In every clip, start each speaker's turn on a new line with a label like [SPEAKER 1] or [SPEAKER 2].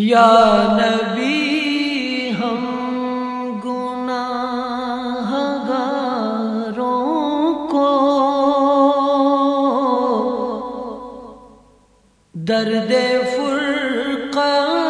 [SPEAKER 1] یا نبی ہم گناہ گاروں کو درد فرقت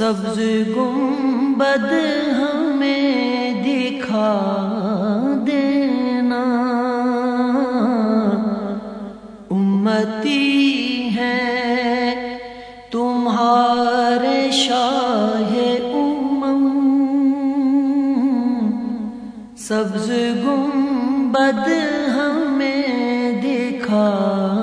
[SPEAKER 1] سبز گنبد ہمیں دکھا دینا۔ امتی ہے تمہارے شاہ امم۔ سبز گنبد ہمیں دکھا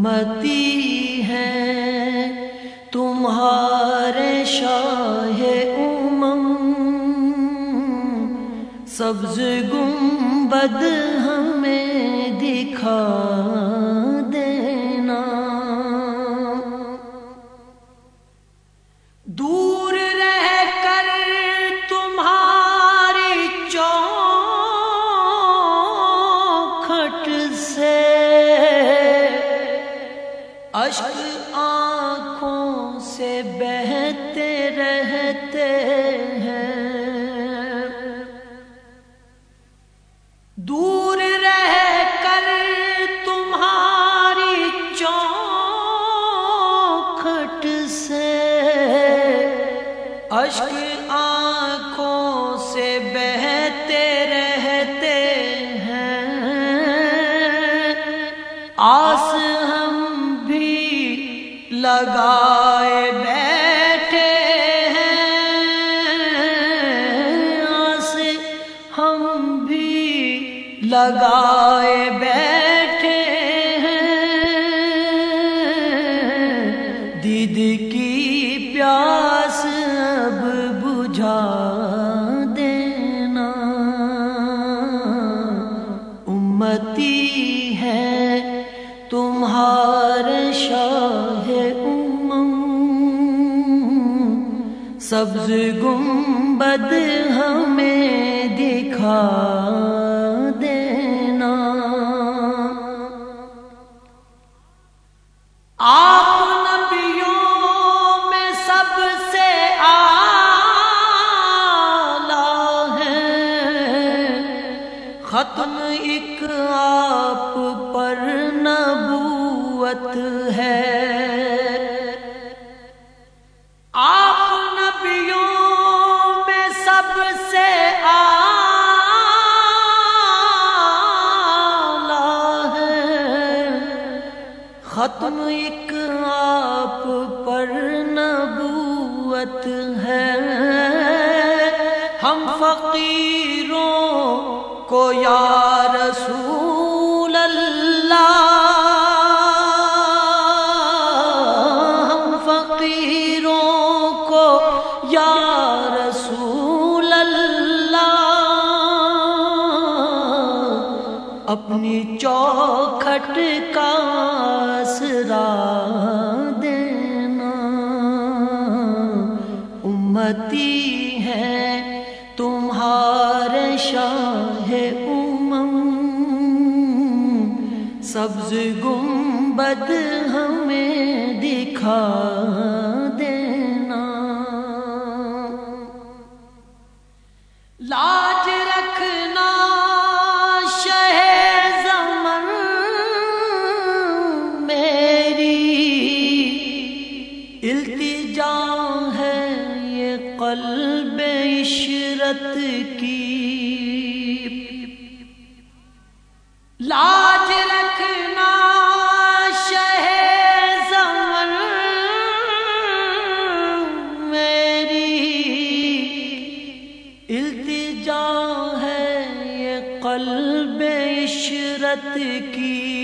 [SPEAKER 1] امتی ہے، تمہارے شاہ امم سبز گنبد ہمیں دکھا دینا۔ دور رہ کر تمہاری چوکھٹ سے اشک آنکھوں سے بہتے رہتے ہیں۔ دور رہ کر تمہاری چوکھٹ سے اشک آنکھوں سے بہتے لگائے بیٹھے ہیں۔ آس ہم بھی لگائے بیٹھے سبز گنبد ہمیں دکھا دینا۔ آپ نبیوں میں سب سے آلہ ہیں ختم ایک آپ پر نبوت ہے۔ ختم ایک آپ پر نبوت ہے۔ ہم فقیروں کو یا رسول اپنی چوکھٹ کا سرا دینا۔ امتی ہے تمہارے شاہ امم۔ سبز گنبد ہمیں دکھا دینا۔ لاج قلب عشرت کی۔ لاج رکھنا شہ زمن میری۔ التجا ہے یہ قلب عشرت کی۔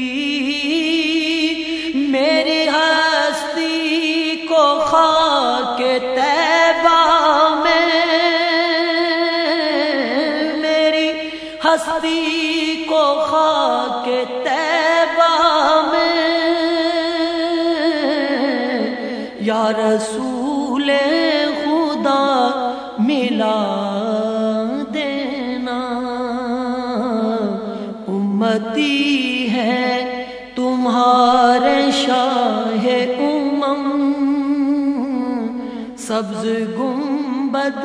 [SPEAKER 1] میری ہستی کو خاک تیبہ ہستی کو خاک تیبہ میں یا رسول خدا ملا دینا امتی ہے تمہارے شاہ امم سبز گنبد